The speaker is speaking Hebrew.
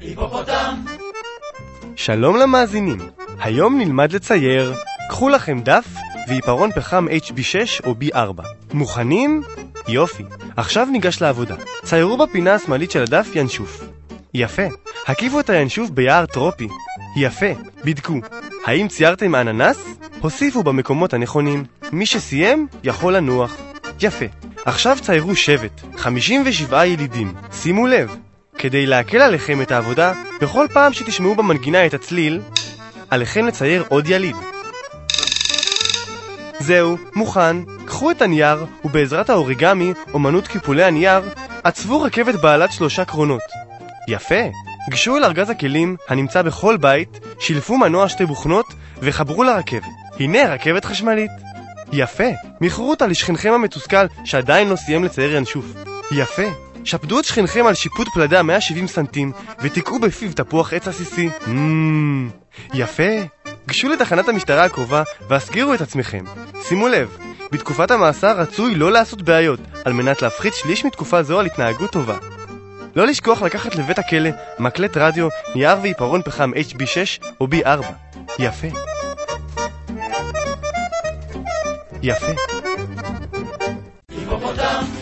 היפופוטם! שלום למאזינים, היום נלמד לצייר. קחו לכם דף ועיפרון פחם HB6 או B4. מוכנים? יופי. עכשיו ניגש לעבודה. ציירו בפינה השמאלית של הדף ינשוף. יפה. הקיפו את הינשוף ביער טרופי. יפה. בדקו. האם ציירתם אננס? הוסיפו במקומות הנכונים. מי שסיים יכול לנוח. יפה. עכשיו ציירו שבט, 57 ילידים. שימו לב, כדי להקל עליכם את העבודה, בכל פעם שתשמעו במנגינה את הצליל, עליכם לצייר עוד יליד. זהו, מוכן. קחו את הנייר, ובעזרת האוריגמי, אומנות קיפולי הנייר, עצבו רכבת בעלת שלושה קרונות. יפה. גשו אל ארגז הכלים, הנמצא בכל בית, שלפו מנוע שתי בוכנות, וחברו לרכבת. הנה רכבת חשמלית. יפה. מכרו אותה לשכנכם המתוסכל, שעדיין לא סיים לצייר ינשוף. יפה. שפדו את שכנכם על שיפוט פלדה 170 סנטים, ותקעו בפיו תפוח עץ עסיסי. מmm, יפה. גשו לתחנת המשטרה הקרובה והסגירו את עצמכם. שימו לב, בתקופת המאסר רצוי לא לעשות בעיות, על מנת להפחית שליש מתקופה זו על התנהגות טובה. לא לשכוח לקחת לבית הכלא מקלט רדיו, נייר ועיפרון פחם HB6 או B4. יפה. יפה.